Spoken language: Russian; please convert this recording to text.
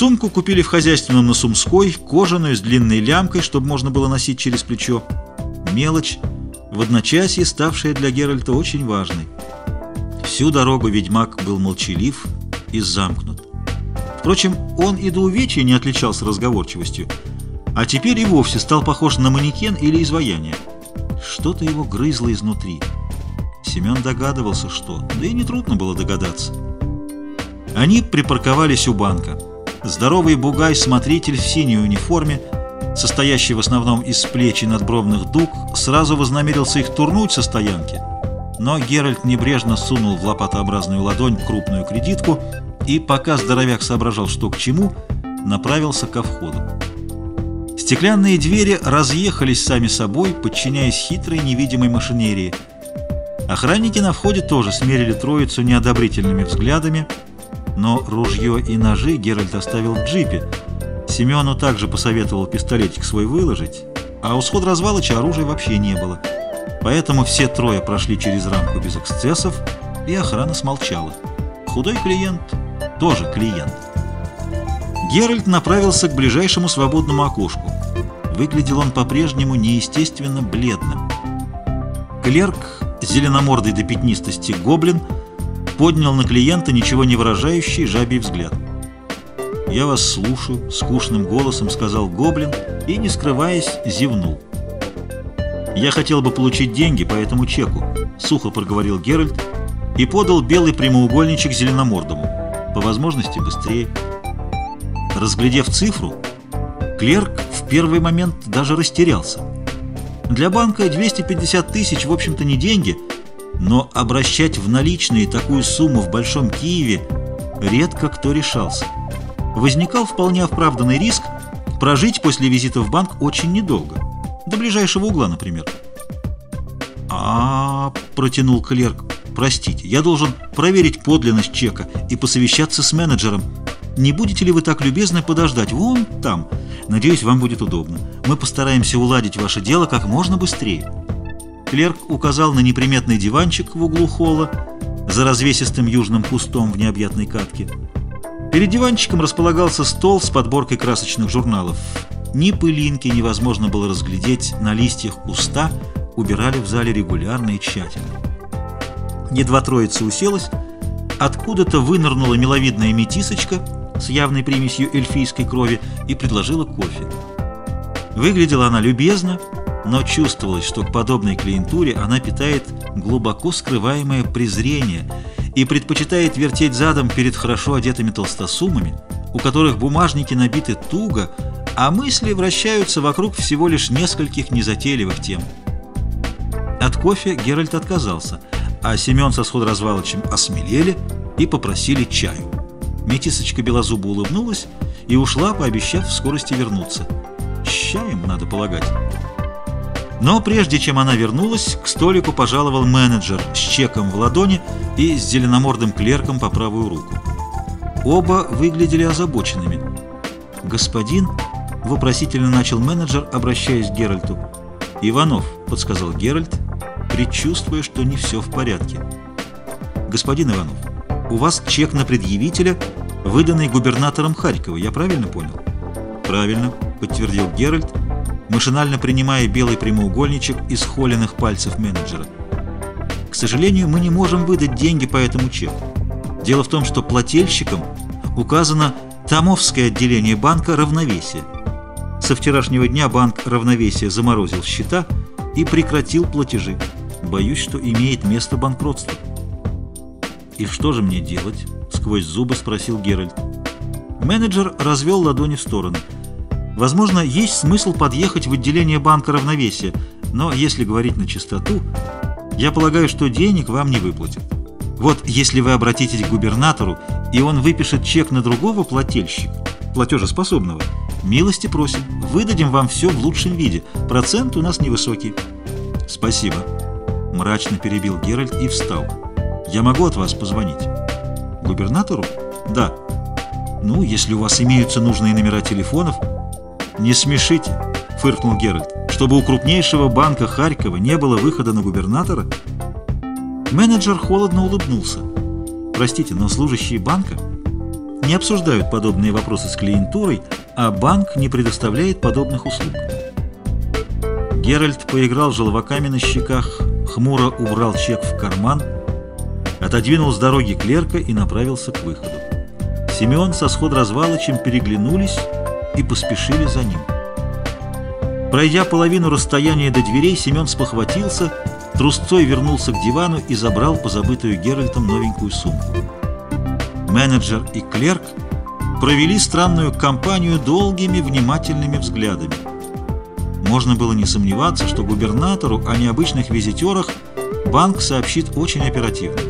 Сумку купили в хозяйственном на Сумской, кожаную, с длинной лямкой, чтобы можно было носить через плечо. Мелочь, в одночасье ставшая для Геральта очень важной. Всю дорогу ведьмак был молчалив и замкнут. Впрочем, он и до увечья не отличался разговорчивостью, а теперь и вовсе стал похож на манекен или изваяние. Что-то его грызло изнутри. Семен догадывался, что, да и нетрудно было догадаться. Они припарковались у банка. Здоровый бугай-смотритель в синей униформе, состоящий в основном из плеч и надбровных дуг, сразу вознамерился их турнуть со стоянки. Но Геральт небрежно сунул в лопатообразную ладонь крупную кредитку и, пока здоровяк соображал, что к чему, направился ко входу. Стеклянные двери разъехались сами собой, подчиняясь хитрой невидимой машинерии. Охранники на входе тоже смерили троицу неодобрительными взглядами, но ружье и ножи Геральт оставил в джипе. Семену также посоветовал пистолетик свой выложить, а у сход развалоча оружия вообще не было. Поэтому все трое прошли через рамку без эксцессов, и охрана смолчала. Худой клиент тоже клиент. Геральт направился к ближайшему свободному окошку. Выглядел он по-прежнему неестественно бледным. Клерк, зеленомордый до пятнистости гоблин, поднял на клиента ничего не выражающий жабий взгляд. «Я вас слушаю», — скучным голосом сказал гоблин и, не скрываясь, зевнул. «Я хотел бы получить деньги по этому чеку», — сухо проговорил Геральт и подал белый прямоугольничек зеленомордому. По возможности быстрее. Разглядев цифру, клерк в первый момент даже растерялся. Для банка 250 тысяч, в общем-то, не деньги, но обращать в наличные такую сумму в Большом Киеве редко кто решался. Возникал вполне оправданный риск прожить после визита в банк очень недолго. До ближайшего угла, например. а, -а, -а протянул клерк. «Простите, я должен проверить подлинность чека и посовещаться с менеджером. Не будете ли вы так любезны подождать вон там? Надеюсь, вам будет удобно. Мы постараемся уладить ваше дело как можно быстрее». Клерк указал на неприметный диванчик в углу холла за развесистым южным кустом в необъятной катке. Перед диванчиком располагался стол с подборкой красочных журналов. Ни пылинки невозможно было разглядеть на листьях куста, убирали в зале регулярно и тщательно. Едва троица уселась, откуда-то вынырнула миловидная метисочка с явной примесью эльфийской крови и предложила кофе. Выглядела она любезно, но чувствовалось, что к подобной клиентуре она питает глубоко скрываемое презрение и предпочитает вертеть задом перед хорошо одетыми толстосумами, у которых бумажники набиты туго, а мысли вращаются вокруг всего лишь нескольких незатейливых тем. От кофе Геральт отказался, а Семен со сходразвалычем осмелели и попросили чаю. Метисочка белозуба улыбнулась и ушла, пообещав в скорости вернуться. С чаем, надо полагать. Но прежде чем она вернулась, к столику пожаловал менеджер с чеком в ладони и с зеленомордым клерком по правую руку. Оба выглядели озабоченными. «Господин?» — вопросительно начал менеджер, обращаясь к Геральту. «Иванов», — подсказал Геральт, предчувствуя, что не все в порядке. «Господин Иванов, у вас чек на предъявителя, выданный губернатором Харькова, я правильно понял?» «Правильно», — подтвердил Геральт, машинально принимая белый прямоугольничек из холеных пальцев менеджера. К сожалению, мы не можем выдать деньги по этому чеку. Дело в том, что плательщиком указано Томовское отделение банка «Равновесие». Со вчерашнего дня банк «Равновесие» заморозил счета и прекратил платежи. Боюсь, что имеет место банкротство. «И что же мне делать?» — сквозь зубы спросил Геральт. Менеджер развел ладони в стороны — Возможно, есть смысл подъехать в отделение банка равновесия, но если говорить на чистоту, я полагаю, что денег вам не выплатят. Вот если вы обратитесь к губернатору, и он выпишет чек на другого плательщика, платежеспособного, милости просим, выдадим вам все в лучшем виде. Процент у нас невысокий. Спасибо. Мрачно перебил Геральт и встал. Я могу от вас позвонить? Губернатору? Да. Ну, если у вас имеются нужные номера телефонов, «Не смешите», — фыркнул Геральт, «чтобы у крупнейшего банка Харькова не было выхода на губернатора?» Менеджер холодно улыбнулся. «Простите, но служащие банка не обсуждают подобные вопросы с клиентурой, а банк не предоставляет подобных услуг. Геральт поиграл желваками на щеках, хмуро убрал чек в карман, отодвинул с дороги клерка и направился к выходу. Семен со сход развалочем переглянулись и поспешили за ним. Пройдя половину расстояния до дверей, Семен спохватился, трусцой вернулся к дивану и забрал позабытую Геральтом новенькую сумку. Менеджер и клерк провели странную кампанию долгими внимательными взглядами. Можно было не сомневаться, что губернатору о необычных визитерах банк сообщит очень оперативно.